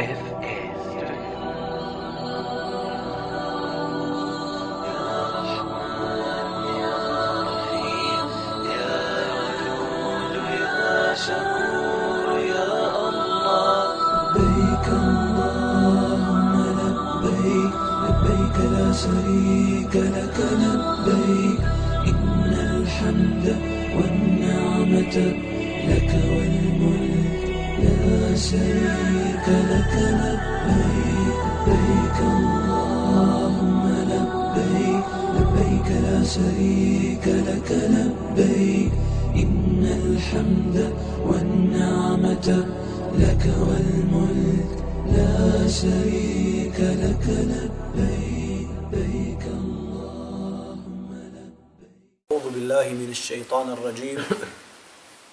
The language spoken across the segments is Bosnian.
F is. شريك لك لبيك اللهم لبيك أعوذ بالله من الشيطان الرجيم.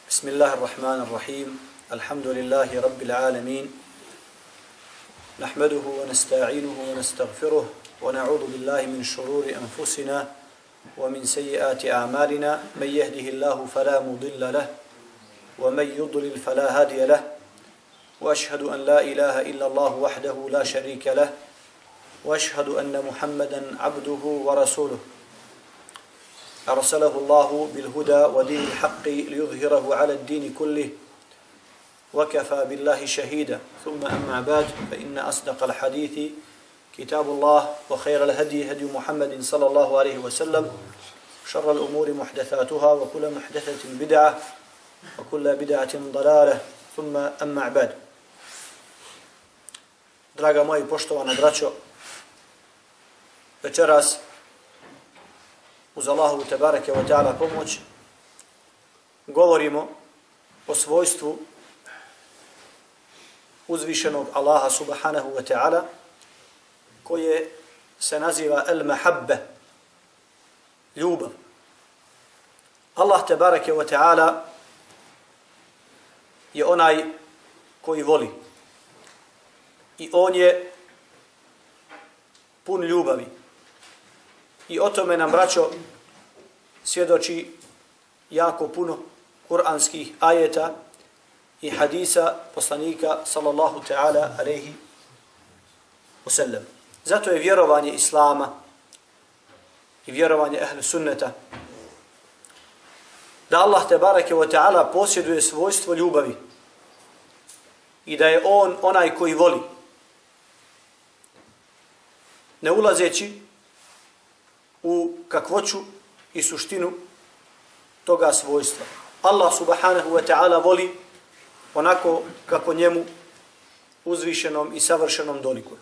بسم الله الرحمن الرحيم. الحمد لله رب العالمين. نحمده ونستعينه ونستغفره ونعوذ بالله من شرور أنفسنا ومن سيئات أعمالنا. من يهده الله فلا مضل له ومن يضلل فلا هادي له. وأشهد أن لا إله إلا الله وحده لا شريك له وأشهد أن محمدا عبده ورسوله. أرسله الله بالهدى ودين الحق ليظهره على الدين كله وكفى بالله شهيدا. ثم أما بعد فإن أصدق الحديث كتاب الله وخير الهدي هدي محمد صلى الله عليه وسلم شر الأمور محدثاتها وكل محدثة بدعة وكل بدعة ضلالة. ثم أما بعد. Draga moji poštovana braćo, večeras uz Allahu te bareke ve taala pomoć govorimo o svojstvu uzvišenog Allaha subhanahu wa ta'ala koje se naziva el mahabbe ljubav. Allah te bareke ve taala je onaj koji voli i on je pun ljubavi I o tome nam, braćo, svjedoči jako puno kuranskih ajeta i hadisa poslanika sallallahu ta'ala alaihi wasallam. Zato je vjerovanje Islama i vjerovanje ehlu sunneta da Allah te barake wa ta'ala posjeduje svojstvo ljubavi i da je on onaj koji voli ne ulazeći u kakvoću i suštinu toga svojstva. Allah subhanahu wa ta'ala voli onako kako njemu uzvišenom i savršenom dolikuje.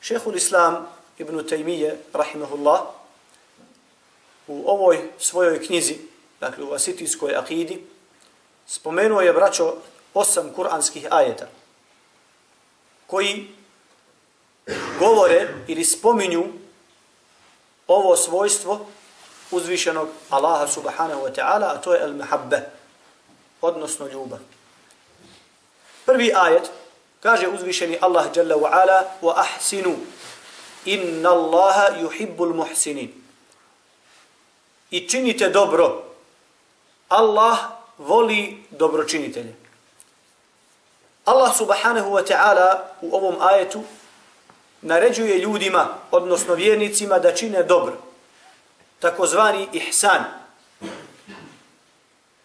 Šehul Islam ibn Taymiye, rahimahullah, u ovoj svojoj knjizi, dakle u asitijskoj akidi, spomenuo je, braćo, osam kuranskih ajeta, koji govore ili spominju ovo svojstvo uzvišenog Allaha subhanahu wa ta'ala, a to je al-mahabbe, odnosno ljubav. Prvi ajet kaže uzvišeni Allah jalla wa ala wa ahsinu inna Allaha yuhibbul muhsinin. I činite dobro. Allah voli dobročinitelje. Allah subhanahu wa ta'ala u ovom ajetu naređuje ljudima, odnosno vjernicima, da čine dobro. Takozvani ihsan.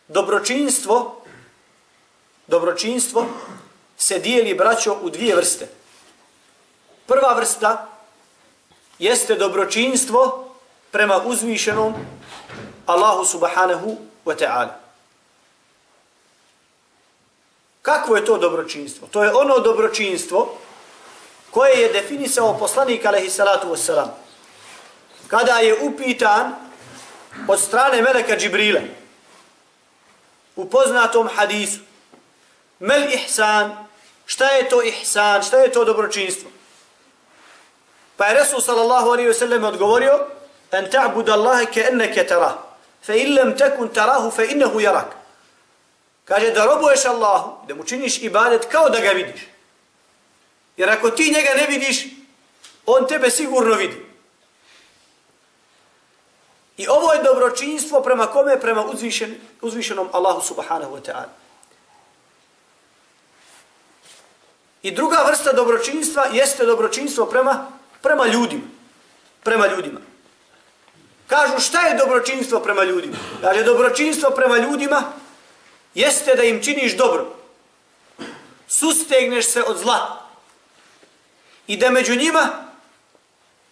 Dobročinstvo, dobročinstvo se dijeli, braćo, u dvije vrste. Prva vrsta jeste dobročinstvo prema uzvišenom Allahu subhanahu wa ta'ala. Kakvo je to dobročinstvo? To je ono dobročinstvo koje je definisao poslanik alaihi salatu wassalam. Kada je upitan od strane Meleka Džibrila u poznatom hadisu Mel ihsan, šta je to ihsan, šta je to dobročinstvo? Pa je Resul sallallahu alaihi wa sallam odgovorio en ta'bud Allahe ke enneke tarah fe illem tekun tarahu fe innehu jarak. Kaže da robuješ Allahu, da mu činiš ibadet kao da ga vidiš. Jer ako ti njega ne vidiš, on tebe sigurno vidi. I ovo je dobročinstvo prema kome? Prema uzvišen, uzvišenom Allahu subhanahu wa ta'ala. I druga vrsta dobročinstva jeste dobročinstvo prema, prema ljudima. Prema ljudima. Kažu šta je dobročinstvo prema ljudima? Kaže dobročinstvo prema ljudima jeste da im činiš dobro. Sustegneš se od zla. I da među njima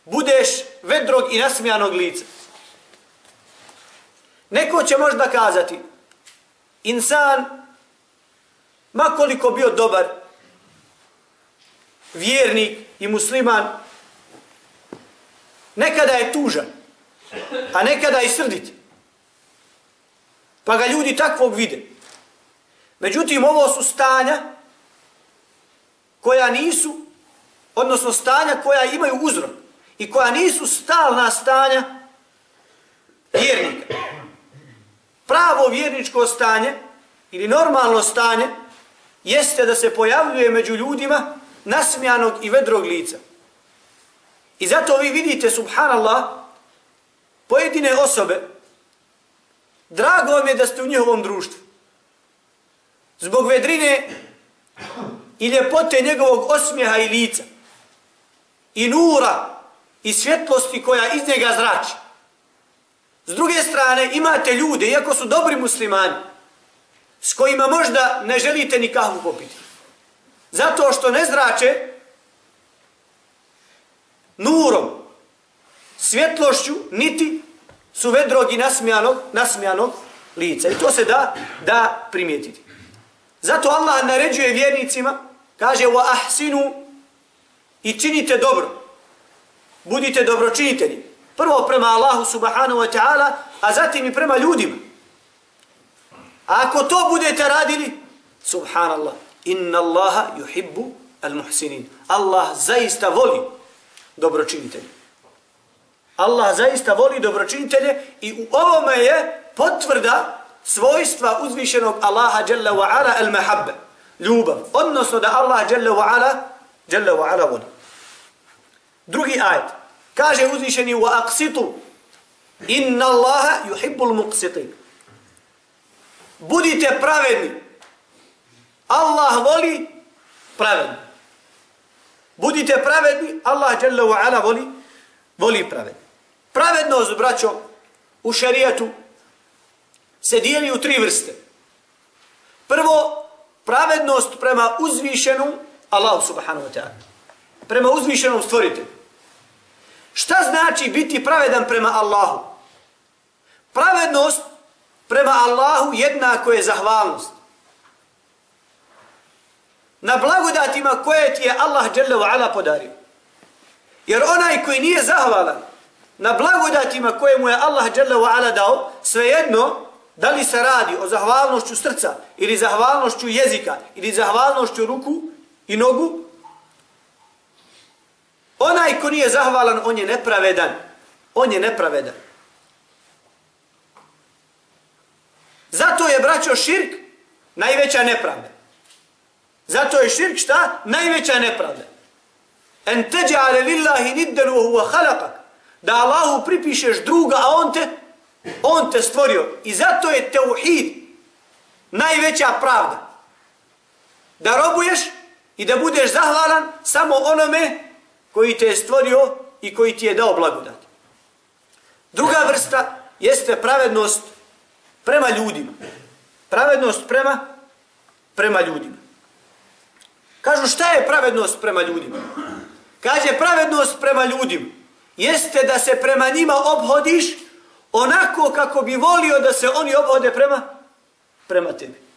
budeš vedrog i nasmijanog lica. Neko će možda kazati, insan, makoliko bio dobar, vjernik i musliman, nekada je tužan, a nekada i srdit. Pa ga ljudi takvog vide. Međutim, ovo su stanja koja nisu, odnosno stanja koja imaju uzrok i koja nisu stalna stanja vjernika. Pravo vjerničko stanje ili normalno stanje jeste da se pojavljuje među ljudima nasmijanog i vedrog lica. I zato vi vidite, subhanallah, pojedine osobe, drago vam je da ste u njihovom društvu. Zbog vedrine i ljepote njegovog osmijeha i lica. I nura i svjetlosti koja iz njega zrači. S druge strane, imate ljude, iako su dobri muslimani, s kojima možda ne želite ni kahvu popiti. Zato što ne zrače nurom, svjetlošću, niti su vedrog i nasmijanog, nasmijanog lica. I to se da, da primijetiti. Zato Allah naređuje vjernicima, kaže wa ahsinu i činite dobro. Budite dobročinitelji. Prvo prema Allahu subhanahu wa ta'ala, a zatim i prema ljudima. A ako to budete radili, subhanallah, inna Allaha yuhibbu al-muhsinin. Allah zaista voli dobročinitelje. Allah zaista voli dobročinitelje i u ovome je potvrda svojstva uzvišenog Allaha jalla wa ala al-mahabba. Ljubav. Odnosno da Allah jalla wa ala, jalla wa ala voli. Drugi ajet. Kaže uzvišeni wa aqsitu inna Allaha yuhibbul muqsitin. Budite pravedni. Allah voli pravedni. Budite pravedni, Allah dželle ve ala voli voli pravedni. Pravednost, braćo, u šerijatu se dijeli u tri vrste. Prvo, pravednost prema uzvišenom Allahu subhanahu wa ta'ala. Prema uzvišenom stvoritelju. Šta znači biti pravedan prema Allahu? Pravednost prema Allahu jednako je zahvalnost na blagodatima koje ti je Allah dželle ve podario. Jer onaj koji nije zahvalan na blagodatima koje mu je Allah dželle ve dao, svejedno da li se radi o zahvalnošću srca ili zahvalnošću jezika ili zahvalnošću ruku i nogu, onaj ko nije zahvalan, on je nepravedan. On je nepravedan. Zato je braćo širk najveća nepravda. Zato je širk šta? Najveća nepravda. En teđa'ale lillahi niddelu huwa halakak. Da Allahu pripišeš druga, a on te, on te stvorio. I zato je teuhid najveća pravda. Da robuješ i da budeš zahvalan samo onome koji te je stvorio i koji ti je dao blagodat. Druga vrsta jeste pravednost prema ljudima. Pravednost prema prema ljudima. Kažu šta je pravednost prema ljudima? Kaže pravednost prema ljudima jeste da se prema njima obhodiš onako kako bi volio da se oni obhode prema, prema tebi.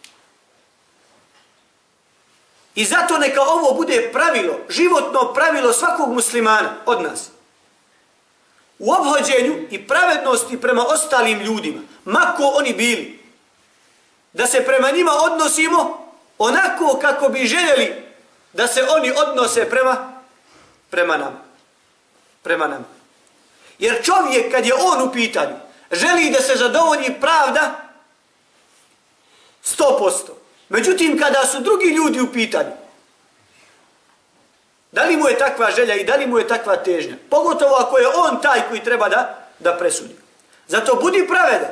I zato neka ovo bude pravilo, životno pravilo svakog muslimana od nas. U obhođenju i pravednosti prema ostalim ljudima, mako oni bili, da se prema njima odnosimo onako kako bi željeli da se oni odnose prema prema nam. Prema nam. Jer čovjek kad je on u pitanju, želi da se zadovolji pravda 100%. Međutim, kada su drugi ljudi u pitanju, da li mu je takva želja i da li mu je takva težnja? Pogotovo ako je on taj koji treba da, da presudi. Zato budi pravedan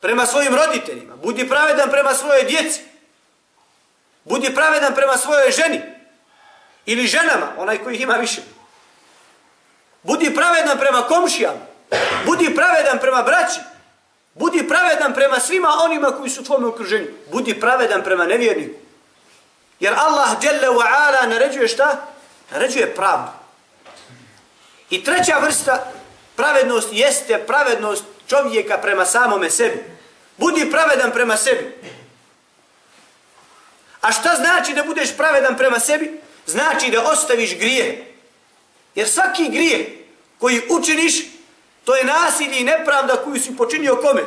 prema svojim roditeljima, budi pravedan prema svoje djeci, Budi pravedan prema svojoj ženi. Ili ženama, onaj koji ih ima više. Budi pravedan prema komšijama. Budi pravedan prema braći. Budi pravedan prema svima onima koji su u tvojom okruženju. Budi pravedan prema nevjerniku. Jer Allah djelle wa ala naređuje šta? Naređuje pravdu. I treća vrsta pravednost jeste pravednost čovjeka prema samome sebi. Budi pravedan prema sebi. A šta znači da budeš pravedan prema sebi? Znači da ostaviš grije. Jer svaki grije koji učiniš, to je nasilje i nepravda koju si počinio kome?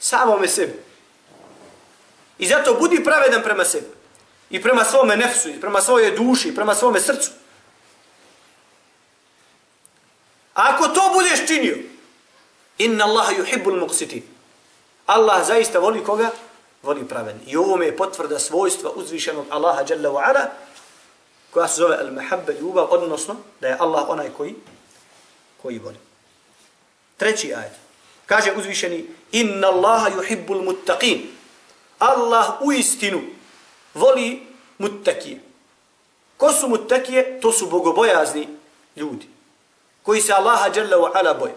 Samome sebi. I zato budi pravedan prema sebi. I prema svome nefsu, i prema svoje duši, i prema svome srcu. A ako to budeš činio, inna Allaha yuhibbul muqsitin. Allah zaista voli koga? Voli pravedni. I ovo je potvrda svojstva uzvišenog Allaha jalla wa ala, koja se zove al-mahabba, ljubav, odnosno da je Allah onaj koji koji voli. Treći ajet. Kaže uzvišeni inna Allaha yuhibbul muttaqin. Allah u istinu voli muttakije. Ko su muttakije? To su bogobojazni ljudi koji se Allaha dželle ve ala boje.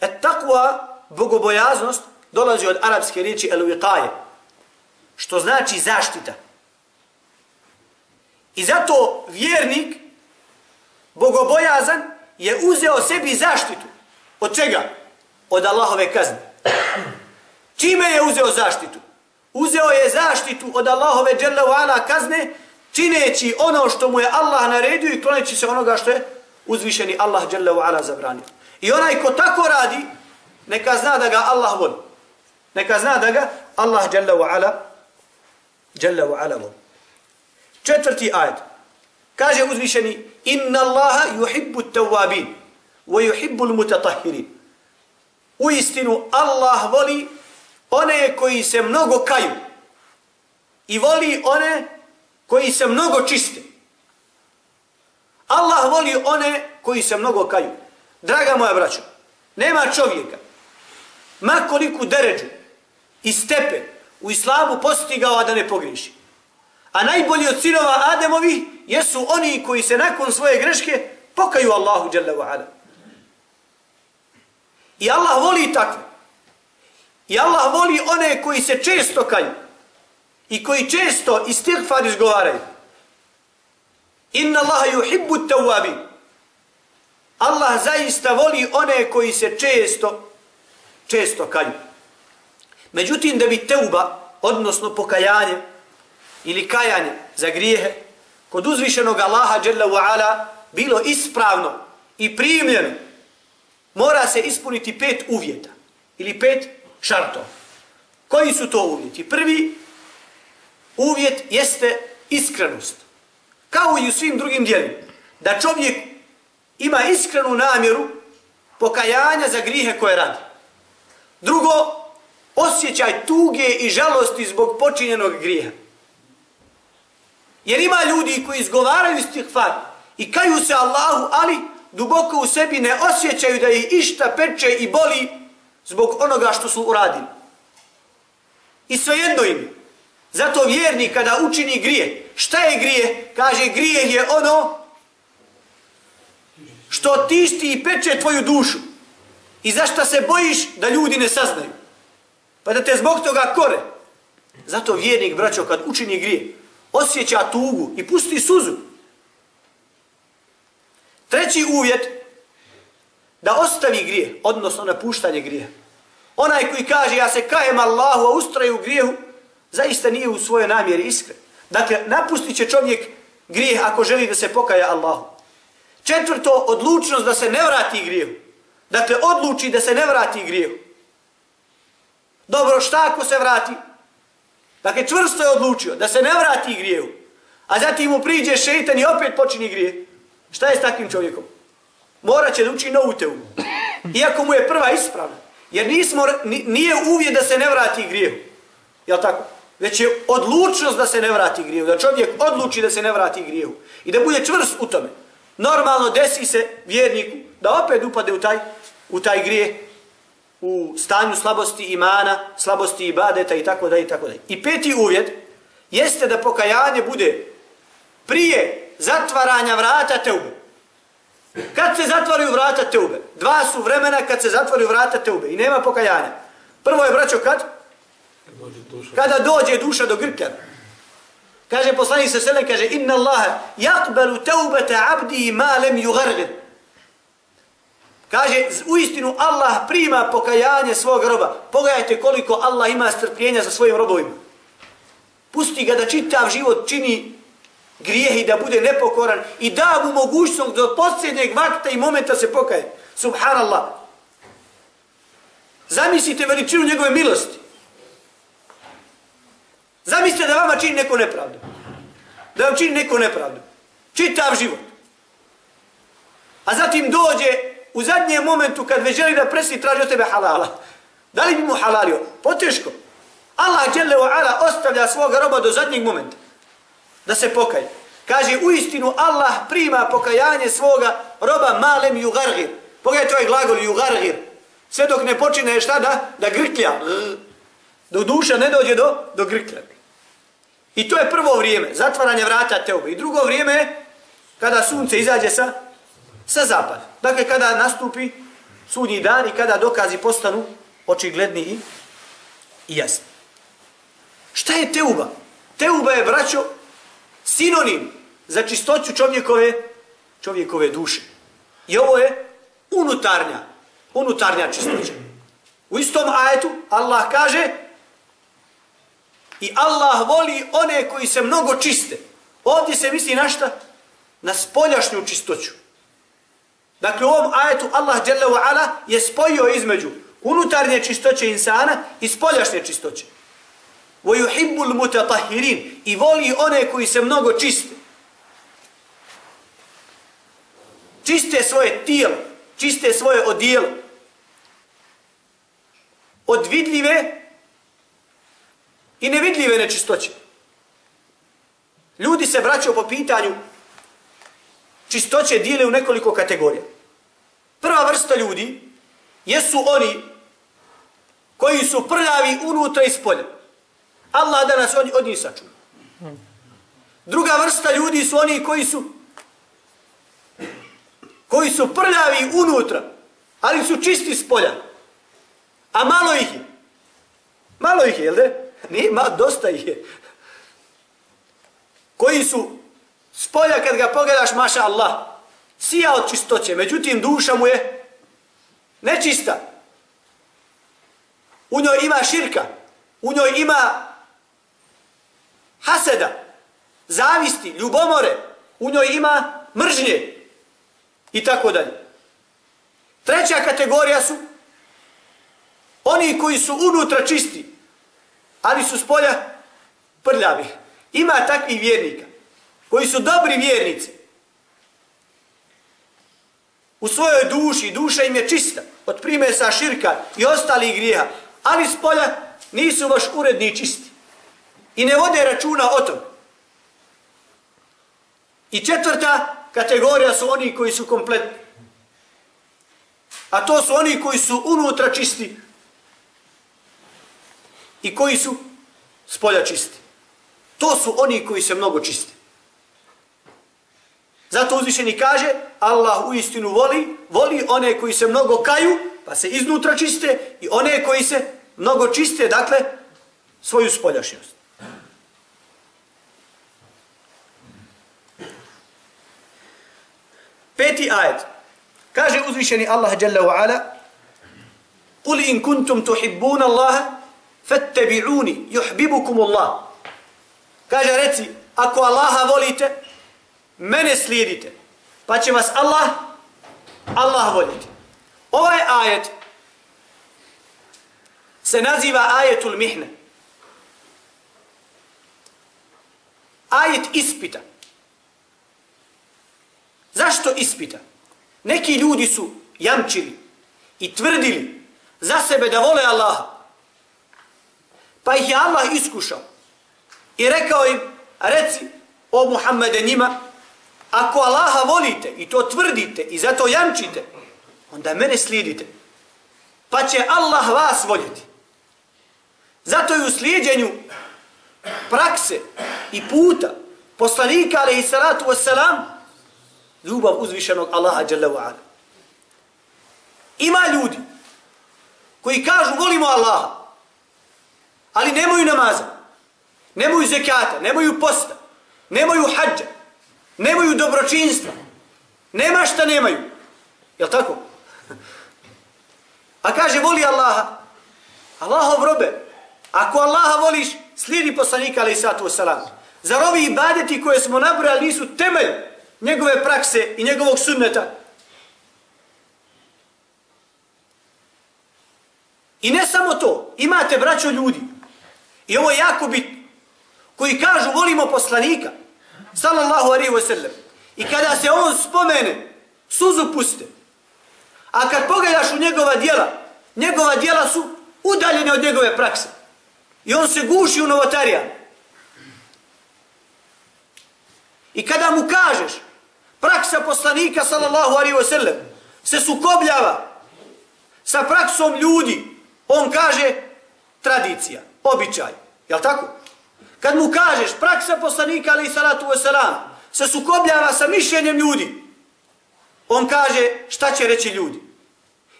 Et takva bogobojaznost dolazi od arapske riječi el-wiqaje, što znači zaštita. I zato vjernik, bogobojazan, je uzeo sebi zaštitu. Od čega? Od Allahove kazne. Čime je uzeo zaštitu? Uzeo je zaštitu od Allahove dželle kazne, čineći ono što mu je Allah naredio i kloneći se onoga što je uzvišeni Allah dželle zabranio. I onaj ko tako radi, neka zna da ga Allah voli. Neka zna da ga Allah dželle ve dželle voli. Četvrti ajet. Kaže uzvišeni inna Allaha yuhibbu at-tawwabin wa yuhibbu al-mutatahhirin. U istinu Allah voli one koji se mnogo kaju i voli one koji se mnogo čiste. Allah voli one koji se mnogo kaju. Draga moja braćo, nema čovjeka, makoliku deređu i stepen u islamu postigao da ne pogriši. A najbolji od sinova Ademovi jesu oni koji se nakon svoje greške pokaju Allahu Jalla ve ala. I Allah voli takve. I Allah voli one koji se često kaju i koji često istighfar izgovaraju. Inna Allaha yuhibbu tawwabin. Allah zaista voli one koji se često često kaju. Međutim da bi teuba, odnosno pokajanje ili kajanje za grijehe kod uzvišenog Allaha dželle ve ala bilo ispravno i primljeno, mora se ispuniti pet uvjeta ili pet šartova. Koji su to uvjeti? Prvi uvjet jeste iskrenost kao i u svim drugim djelima. da čovjek ima iskrenu namjeru pokajanja za grihe koje radi. Drugo, osjećaj tuge i žalosti zbog počinjenog grijeha. Jer ima ljudi koji izgovaraju istighfar i kaju se Allahu, ali duboko u sebi ne osjećaju da ih išta peče i boli zbog onoga što su uradili. I svejedno im. Zato vjernik kada učini grije, Šta je grije? Kaže, grije je ono što tišti i peče tvoju dušu. I zašto se bojiš da ljudi ne saznaju? Pa da te zbog toga kore. Zato vjernik, braćo, kad učini grije, osjeća tugu i pusti suzu. Treći uvjet, da ostavi grije, odnosno napuštanje grije. Onaj koji kaže, ja se kajem Allahu, a ustraju u grijehu, zaista nije u svojoj namjeri iskren. Dakle, napustit će čovjek grijeh ako želi da se pokaja Allahu. Četvrto, odlučnost da se ne vrati grijehu. Dakle, odluči da se ne vrati grijehu. Dobro, šta ako se vrati? Dakle, čvrsto je odlučio da se ne vrati grijevu. A zatim mu priđe šeitan i opet počini grije. Šta je s takvim čovjekom? Morat će da uči novu teu. Iako mu je prva ispravna. Jer nismo, nije uvijek da se ne vrati grijevu. Jel' tako? već je odlučnost da se ne vrati grijevu. da čovjek odluči da se ne vrati grijevu. i da bude čvrst u tome. Normalno desi se vjerniku da opet upade u taj, u taj grijeh, u stanju slabosti imana, slabosti ibadeta i tako dalje i tako dalje. I peti uvjet jeste da pokajanje bude prije zatvaranja vrata teube. Kad se zatvaraju vrata teube? Dva su vremena kad se zatvaraju vrata teube i nema pokajanja. Prvo je, braćo, kad? Kada dođe duša do grkljana. Kaže poslanik se selem, kaže inna Allahe yaqbalu tawbata 'abdi ma lam yughargir. Kaže u istinu Allah prima pokajanje svog roba. Pogledajte koliko Allah ima strpljenja za svojim robovima. Pusti ga da čitav život čini grijeh i da bude nepokoran i da mu mogućnost do posljednjeg vakta i momenta se pokaje. Subhanallah. Zamislite veličinu njegove milosti. Zamislite da vama čini neko nepravdu. Da vam čini neko nepravdu. Čitav život. A zatim dođe u zadnjem momentu kad već želi da presi traži od tebe halala. Da li bi mu halalio? Poteško. Allah djelle ala ostavlja svoga roba do zadnjeg momenta. Da se pokaje. Kaže u istinu Allah prima pokajanje svoga roba malem jugargir. Pogledajte ovaj glagol jugargir. Sve dok ne počine šta da? Da grklja. Dok duša ne dođe do, do grklja. I to je prvo vrijeme, zatvaranje vrata teobe. I drugo vrijeme je kada sunce izađe sa, sa zapad. Dakle, kada nastupi sudnji dan i kada dokazi postanu očigledni i, i jasni. Šta je teuba? Teuba je, braćo, sinonim za čistoću čovjekove, čovjekove duše. I ovo je unutarnja, unutarnja čistoća. U istom ajetu Allah kaže I Allah voli one koji se mnogo čiste. Ovdje se misli na šta? Na spoljašnju čistoću. Dakle, u ovom ajetu Allah ala je spojio između unutarnje čistoće insana i spoljašnje čistoće. وَيُحِبُّ الْمُتَطَحِرِينَ I voli one koji se mnogo čiste. Čiste svoje tijelo, čiste svoje odijelo. Od vidljive i nevidljive nečistoće. Ljudi se vraćaju po pitanju čistoće dijele u nekoliko kategorija. Prva vrsta ljudi jesu oni koji su prljavi unutra i spolja. Allah da nas od, od njih sačuva. Druga vrsta ljudi su oni koji su koji su prljavi unutra, ali su čisti spolja. A malo ih je. Malo ih je, jel de? Nije, ma, dosta ih je. Koji su Spolja kad ga pogledaš, maša Allah, sija od čistoće, međutim duša mu je nečista. U njoj ima širka, u njoj ima haseda, zavisti, ljubomore, u njoj ima mržnje i tako dalje. Treća kategorija su oni koji su unutra čisti, ali su s polja prljavi. Ima takvih vjernika koji su dobri vjernici. U svojoj duši, duša im je čista od primesa širka i ostalih grijeha, ali s polja nisu baš uredni i čisti. I ne vode računa o tom. I četvrta kategorija su oni koji su kompletni. A to su oni koji su unutra čisti, i koji su spolja čisti. To su oni koji se mnogo čisti. Zato uzvišeni kaže, Allah u istinu voli, voli one koji se mnogo kaju, pa se iznutra čiste, i one koji se mnogo čiste, dakle, svoju spoljašnjost. Peti ajet. Kaže uzvišeni Allah Jalla wa ala, Kul in kuntum tuhibbuna Allaha, fattabi'uni yuhibbukum Allah. Kaže reci, ako Allaha volite, mene slijedite, pa će vas Allah Allah voljeti. Ovaj ajet se naziva ajetul mihne. Ajet ispita. Zašto ispita? Neki ljudi su jamčili i tvrdili za sebe da vole Allaha. Pa ih je Allah iskušao. I rekao im, reci o Muhammede njima, ako Allaha volite i to tvrdite i zato jamčite, onda mene slijedite. Pa će Allah vas voljeti. Zato je u slijedjenju prakse i puta poslanika alaihi salatu wasalam ljubav uzvišenog Allaha jalla wa ala. Ima ljudi koji kažu volimo Allaha, ali nemaju namaza, nemaju zekata, nemaju posta, nemaju hađa, nemaju dobročinstva, nema šta nemaju. Jel tako? A kaže voli Allaha, Allahov robe, ako Allaha voliš, slijedi poslanika alaih sallatu wasalam. Zar ovi ibadeti koje smo nabrali nisu temelj njegove prakse i njegovog sunneta? I ne samo to, imate braćo ljudi, i ovo je jako bitno, koji kažu volimo poslanika, sallallahu alaihi wa sallam, i kada se on spomene, suzu puste, a kad pogledaš u njegova dijela, njegova dijela su udaljene od njegove prakse. I on se guši u novotarija. I kada mu kažeš, praksa poslanika, sallallahu alaihi wa sallam, se sukobljava sa praksom ljudi, On kaže tradicija, običaj. Jel tako? Kad mu kažeš praksa poslanika ali salatu wasalam se sukobljava sa mišljenjem ljudi, on kaže šta će reći ljudi.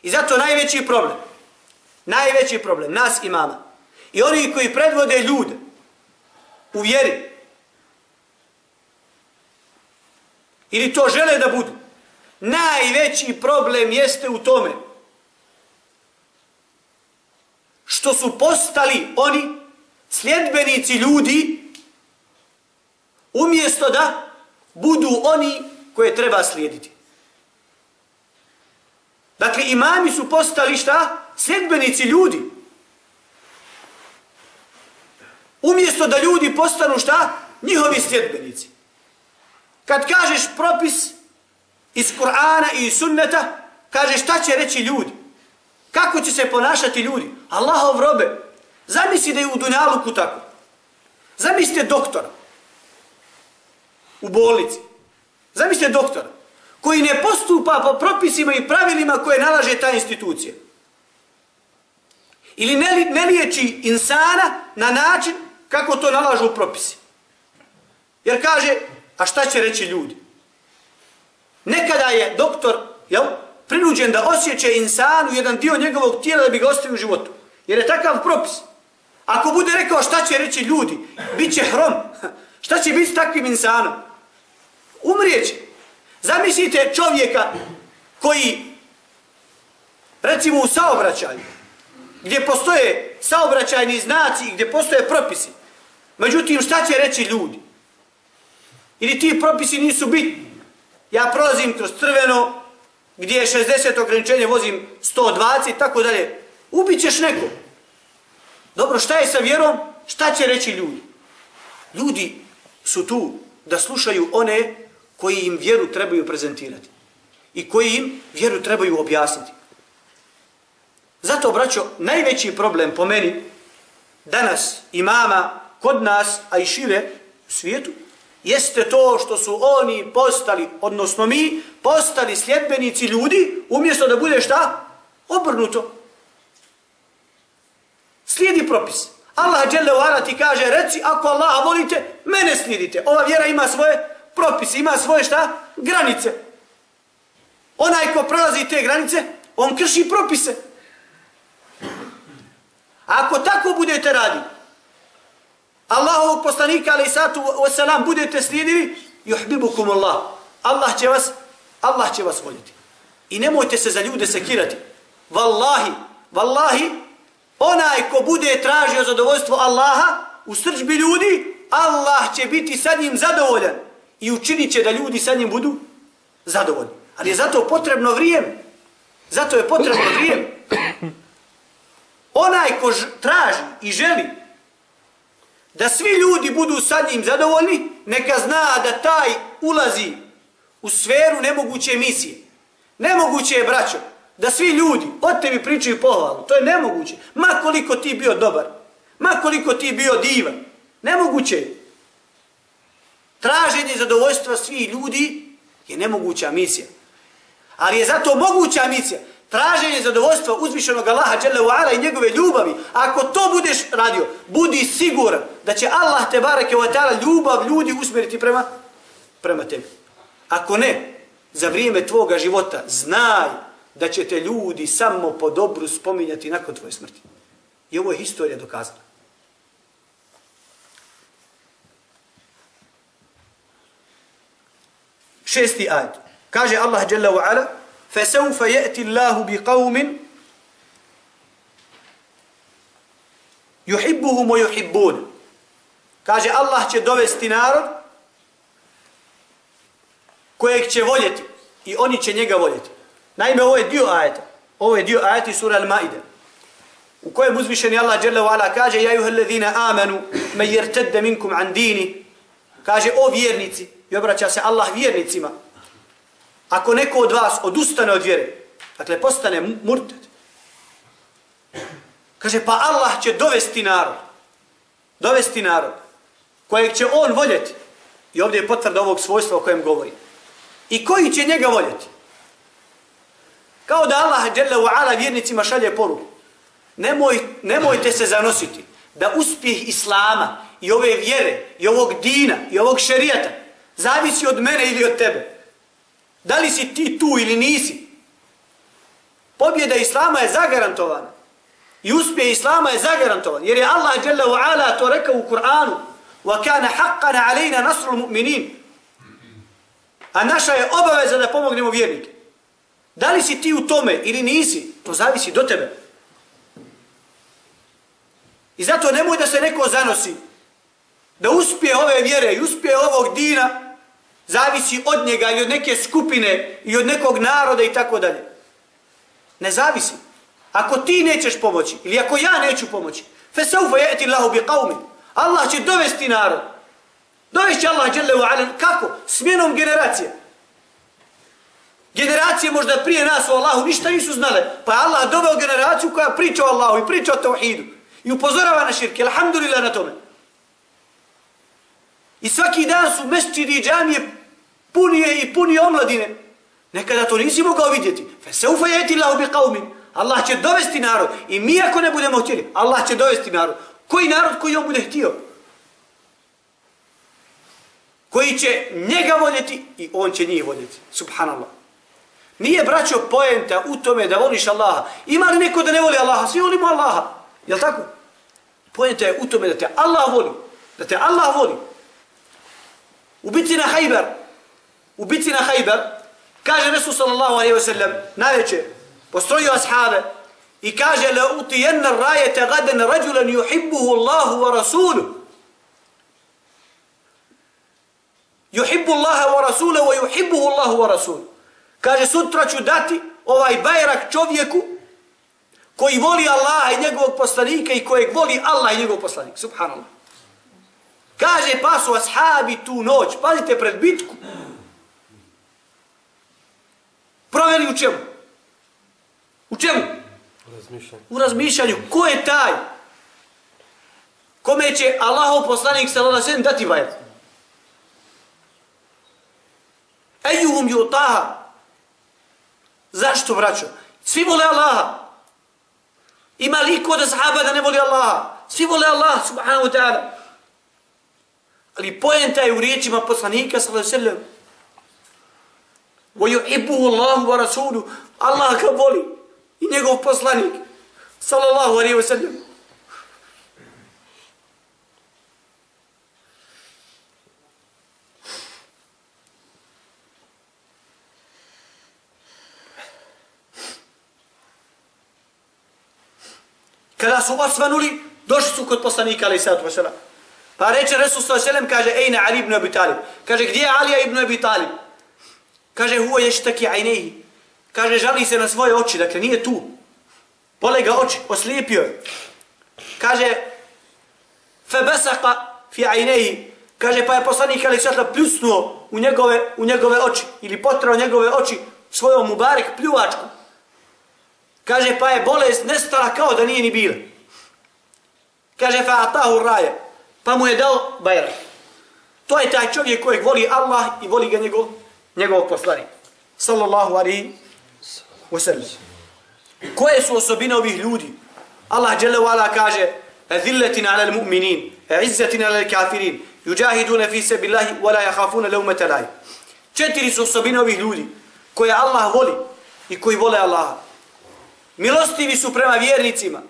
I zato najveći problem, najveći problem nas imama i oni koji predvode ljude u vjeri ili to žele da budu, najveći problem jeste u tome što su postali oni sljedbenici ljudi umjesto da budu oni koje treba slijediti. Dakle, imami su postali šta? Sljedbenici ljudi. Umjesto da ljudi postanu šta? Njihovi sljedbenici. Kad kažeš propis iz Kur'ana i sunneta, kažeš šta će reći ljudi. Kako će se ponašati ljudi? Allahov robe. Zamisli da je u Dunjaluku tako. Zamislite doktora. U bolnici. Zamislite doktora. Koji ne postupa po propisima i pravilima koje nalaže ta institucija. Ili ne, ne liječi insana na način kako to nalažu propisi. Jer kaže, a šta će reći ljudi? Nekada je doktor, jel, prinuđen da osjeće insanu jedan dio njegovog tijela da bi ga ostavio u životu. Jer je takav propis. Ako bude rekao šta će reći ljudi, bit će hrom. Šta će biti s takvim insanom? Umrijeće. Zamislite čovjeka koji, recimo u saobraćaju, gdje postoje saobraćajni znaci, i gdje postoje propisi. Međutim, šta će reći ljudi? Ili ti propisi nisu bitni? Ja prolazim kroz crveno, gdje je 60 ograničenje, vozim 120 i tako dalje. Ubićeš nekog. Dobro, šta je sa vjerom? Šta će reći ljudi? Ljudi su tu da slušaju one koji im vjeru trebaju prezentirati. I koji im vjeru trebaju objasniti. Zato, braćo, najveći problem po meni danas imama kod nas, a i šire u svijetu, jeste to što su oni postali, odnosno mi, postali sljedbenici ljudi, umjesto da bude šta? Obrnuto. Slijedi propis. Allah dželle u ti kaže, reci, ako Allaha volite, mene slijedite. Ova vjera ima svoje propise, ima svoje šta? Granice. Onaj ko prelazi te granice, on krši propise. Ako tako budete raditi, Allahovog poslanika ali satu wasalam budete slijedili, juhbibukum Allah. Allah će vas Allah će vas voljeti. I nemojte se za ljude sekirati. Wallahi, wallahi, onaj ko bude tražio zadovoljstvo Allaha u srđbi ljudi, Allah će biti sa njim zadovoljan i učinit će da ljudi sa njim budu zadovoljni. Ali je zato potrebno vrijeme. Zato je potrebno vrijeme. Onaj ko traži i želi da svi ljudi budu sa njim zadovoljni, neka zna da taj ulazi u sferu nemoguće misije. Nemoguće je, braćo, da svi ljudi od tebi pričaju pohvalu. To je nemoguće. Ma koliko ti bio dobar, ma koliko ti bio divan. Nemoguće je. Traženje zadovoljstva svih ljudi je nemoguća misija. Ali je zato moguća misija. traženje zadovoljstva uzvišenog Allaha dželle ve i njegove ljubavi, ako to budeš radio, budi siguran da će Allah te bareke ve taala ljubav ljudi usmjeriti prema prema tebi. Ako ne, za vrijeme tvoga života znaj da će te ljudi samo po dobru spominjati nakon tvoje smrti. I ovo je historija dokazana. Šesti ajd. Kaže Allah dželle ve ala: فسوف يأتي الله بقوم يحبهم ويحبون kaže Allah će dovesti narod kojeg će voljeti i oni će njega voljeti. Naime, ovo je dio ajeta. Ovo je dio ajeta sura Al-Maide. U kojem uzvišeni Allah dželle ve ala kaže ja ayyuhallazina amanu man yartadda minkum an dini kaže o vjernici i obraća se Allah vjernicima Ako neko od vas odustane od vjere, dakle postane murted, kaže pa Allah će dovesti narod, dovesti narod, kojeg će on voljeti, i ovdje je potvrda ovog svojstva o kojem govori, i koji će njega voljeti. Kao da Allah dželle u ala vjernicima šalje poruku. Nemoj, nemojte se zanositi da uspjeh Islama i ove vjere i ovog dina i ovog šerijata zavisi od mene ili od tebe. Da li si ti tu ili nisi? Pobjeda Islama je zagarantovana. I uspjeh Islama je zagarantovan. Jer je Allah dželle ve ala to rekao u Kur'anu. Wa kana haqqana alejna nasrul mu'minin. A naša je obaveza da pomognemo vjernike. Da li si ti u tome ili nisi? To zavisi do tebe. I zato nemoj da se neko zanosi. Da uspije ove vjere i uspije ovog dina Zavisi od njega i od neke skupine i od nekog naroda i tako dalje. Ne zavisi. Ako ti nećeš pomoći ili ako ja neću pomoći, fe saufa je'ti Allahu bi qavmi. Allah će dovesti narod. Dovesti Allah dželle alen. Kako? Smjenom generacije. Generacije možda prije nas o Allahu ništa nisu znale. Pa je Allah doveo generaciju koja priča o Allahu i priča o tauhidu. I upozorava na širke. Alhamdulillah na tome. I svaki dan su mesčidi i džamije punije i punije omladine. Nekada to nisi mogao vidjeti. Fe se ufajeti lahu bi qavmin. Allah će dovesti narod. I mi ako ne budemo htjeli, Allah će dovesti narod. Koji narod koji on bude htio? Koji će njega voljeti i on će njih voljeti. Subhanallah. Nije braćo poenta u tome da voliš Allaha. Ima li neko da ne voli Allaha? Svi volimo Allaha. Jel tako? Poenta je u tome da te Allah voli. Da te Allah voli. U bitci na Hajber, u bitci na Hajber, kaže Resul sallallahu alaihi wa sallam, najveće, postrojio ashabe, i kaže, la utijenna rajete gaden rađulan juhibbuhu Allahu wa rasulu. Juhibbu Allaha wa rasuluhu wa juhibbuhu Allahu wa rasulu. Kaže, sutra ću dati ovaj bajrak čovjeku koji voli Allaha i njegovog poslanika i kojeg voli Allah i njegovog poslanika. Subhanallah. Kaže, pa su ashabi tu noć, pazite pred bitku, proveli u čemu? U čemu? U razmišljanju. U razmišljanju. Ko je taj? Kome će Allahov poslanik sallallahu alejhi ve dati bajat? Ejuhum yutaha. Zašto braćo? Svi vole Allaha. Ima li ko da sahaba da ne voli Allaha? Svi vole Allah subhanahu wa ta'ala. Ali pojenta je u riječima poslanika sallallahu alejhi ve sellem. وَيُحِبُّهُ اللَّهُ وَرَسُولُ Allah ga voli i njegov poslanik sallallahu alaihi wa sallam. Kada su osvanuli, došli su kod poslanika ali sallatu wa. Pa reče Resul sallallahu alaihi wa sallam, kaže, ejna Ali ibn Abi Talib. Kaže, gdje je Alija ibn Abi Talib? Kaže, huo je štaki ajneji. Kaže, žali se na svoje oči, dakle nije tu. Bole ga oči, oslijepio je. Kaže, fe besaka fi ajneji. Kaže, pa je poslanik Ali Svetla pljusnuo u njegove, u njegove oči. Ili potrao njegove oči svojom mubarek pljuvačku. Kaže, pa je bolest nestala kao da nije ni bila. Kaže, fa atahu raje. Pa mu je dao bajrak. To je taj čovjek kojeg voli Allah i voli ga njegov njegov poslanik. Sallallahu alaihi wa sallam. Koje su osobine ovih ljudi? Allah dželle wala kaže: "Azillatin 'alal mu'minin, izzatin 'alal kafirin, yujahiduna fi sabilillahi wa la yakhafuna lawmata la'i." Četiri su osobine ovih ljudi koje Allah voli i koji vole Allaha. Milostivi su prema vjernicima,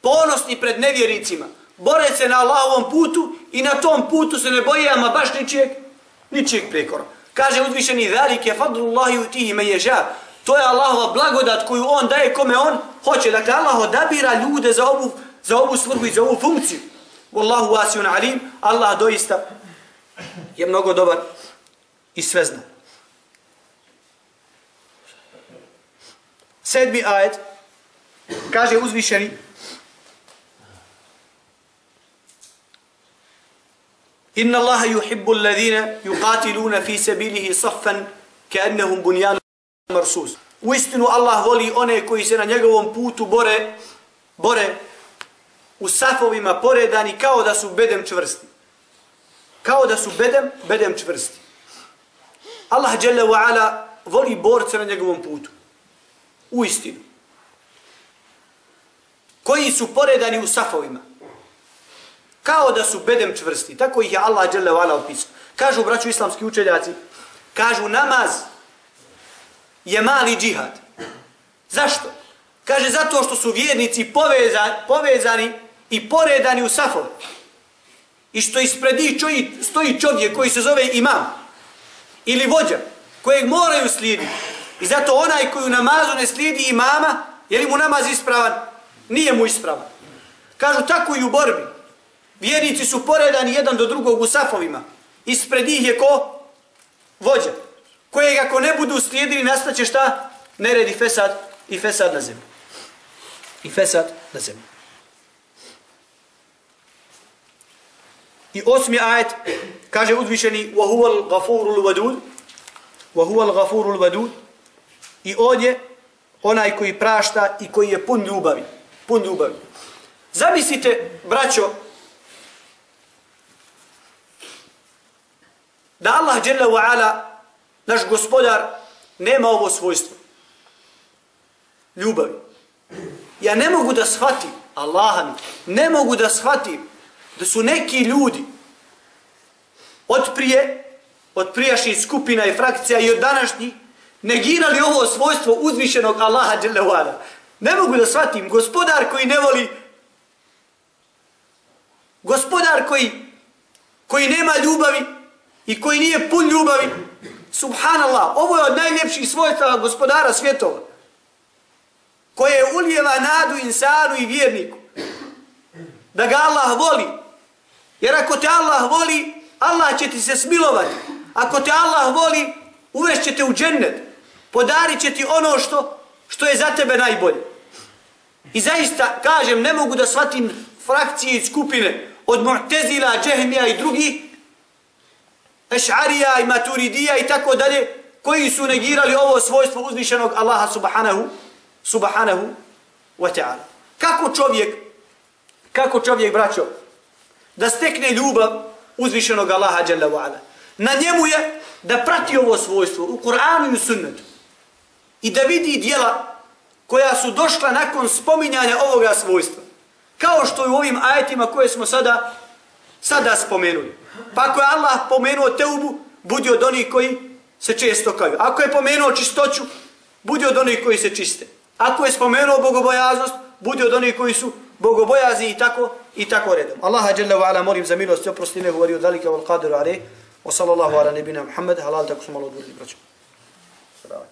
ponosni pred nevjernicima, bore se na Allahovom putu i na tom putu se ne boje ama baš ničijeg, ničijeg prekora. Kaže uzvišeni velike fadlullahi utihi me ježa. To je Allahova blagodat koju on daje kome on hoće. Dakle, Allah odabira ljude za ovu, za ovu svrhu i za ovu funkciju. Wallahu wasiun alim. Allah doista je mnogo dobar i sve Sedmi ajet kaže uzvišeni Inna Allaha yuhibbu alladhina yuqatiluna fi sabilihi saffan ka'annahum bunyan marsus. Uistinu Allah voli one koji se na njegovom putu bore bore u safovima poredani kao da su bedem čvrsti. Kao da su bedem, bedem čvrsti. Allah dželle ve ala voli borce na njegovom putu. Uistinu. Koji su poredani u safovima kao da su bedem čvrsti. Tako ih je Allah dželle vala opisao. Kažu braću islamski učenjaci, kažu namaz je mali džihad. Zašto? Kaže zato što su vjernici povezani, povezani i poredani u safove. I što ispred njih stoji čovjek koji se zove imam ili vođa kojeg moraju slijediti. I zato onaj koji u namazu ne slijedi imama, je li mu namaz ispravan? Nije mu ispravan. Kažu tako i u borbi. Vjernici su poredani jedan do drugog u safovima. Ispred njih je ko? Vođa. Kojeg ako ne budu slijedili, nastaće šta? Neredi fesad i fesad na zemlji. I fesad na zemlji. I osmi ajet kaže uzvišeni وَهُوَ الْغَفُورُ الْوَدُودُ وَهُوَ الْغَفُورُ الْوَدُودُ I on je onaj koji prašta i koji je pun ljubavi. Pun ljubavi. Zamislite, braćo, da Allah dželle ve ala naš gospodar nema ovo svojstvo. Ljubavi. Ja ne mogu da shvatim Allaha mi ne mogu da shvatim da su neki ljudi od prije od prijašnjih skupina i frakcija i od današnjih negirali ovo svojstvo uzvišenog Allaha dželle ve ala ne mogu da shvatim gospodar koji ne voli gospodar koji koji nema ljubavi i koji nije pun ljubavi, subhanallah, ovo je od najljepših svojstava gospodara svjetova, koje ulijeva nadu insanu i vjerniku, da ga Allah voli. Jer ako te Allah voli, Allah će ti se smilovati. Ako te Allah voli, uvešće te u džennet. Podarit će ti ono što, što je za tebe najbolje. I zaista, kažem, ne mogu da shvatim frakcije i skupine od Mu'tezila, Džehmija i drugi, Eš'arija i Maturidija i tako dalje, koji su negirali ovo svojstvo uzvišenog Allaha subhanahu, subhanahu wa ta'ala. Kako čovjek, kako čovjek, braćo, da stekne ljubav uzvišenog Allaha jalla wa ala. Na njemu je da prati ovo svojstvo u Kur'anu i u sunnetu i da vidi dijela koja su došla nakon spominjanja ovoga svojstva. Kao što je u ovim ajetima koje smo sada sada spomenuli. Pa ako je Allah pomenuo teubu, budi od onih koji se često kaju. Ako je pomenuo čistoću, budi od onih koji se čiste. Ako je spomenuo bogobojaznost, budi od onih koji su bogobojazni i tako i tako redom. Allaha dželle ve molim za milost i oprosti ne govori od velikog al-Qadir alej. Wa sallallahu ala nabina Muhammed halal takusmalo dulli braćo. Salavat.